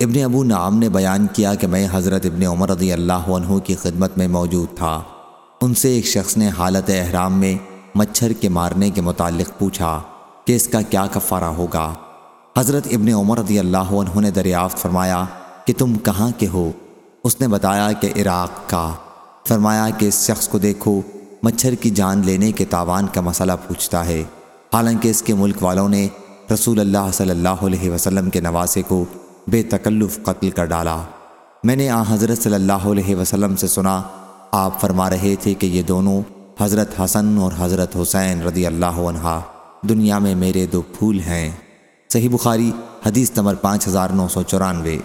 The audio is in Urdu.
ابن ابو نعام نے بیان کیا کہ میں حضرت ابن عمر رضی اللہ عنہ کی خدمت میں موجود تھا۔ ان سے ایک شخص نے حالت احرام میں مچھر کے مارنے کے متعلق پوچھا کہ اس کا کیا کفارہ ہوگا۔ حضرت ابن عمر رضی اللہ عنہ نے دریافت فرمایا کہ تم کہاں کے ہو؟ اس نے بتایا کہ عراق کا۔ فرمایا کہ اس شخص کو دیکھو، مچھر کی جان لینے کے تاوان کا مسئلہ پوچھتا ہے۔ حالانکہ اس کے ملک والوں نے رسول اللہ صلی اللہ علیہ وسلم کے نواسے کو بے تکلف قتل کر ڈالا۔ میں نے آ حضرت صلی اللہ علیہ وسلم سے سنا، آپ فرما رہے تھے کہ یہ دونوں حضرت حسن اور حضرت حسین رضی اللہ عنہ دنیا میں میرے دو پھول ہیں۔ صحیح بخاری، حدیث نمبر پانچ ہزار نو سو چورانوے۔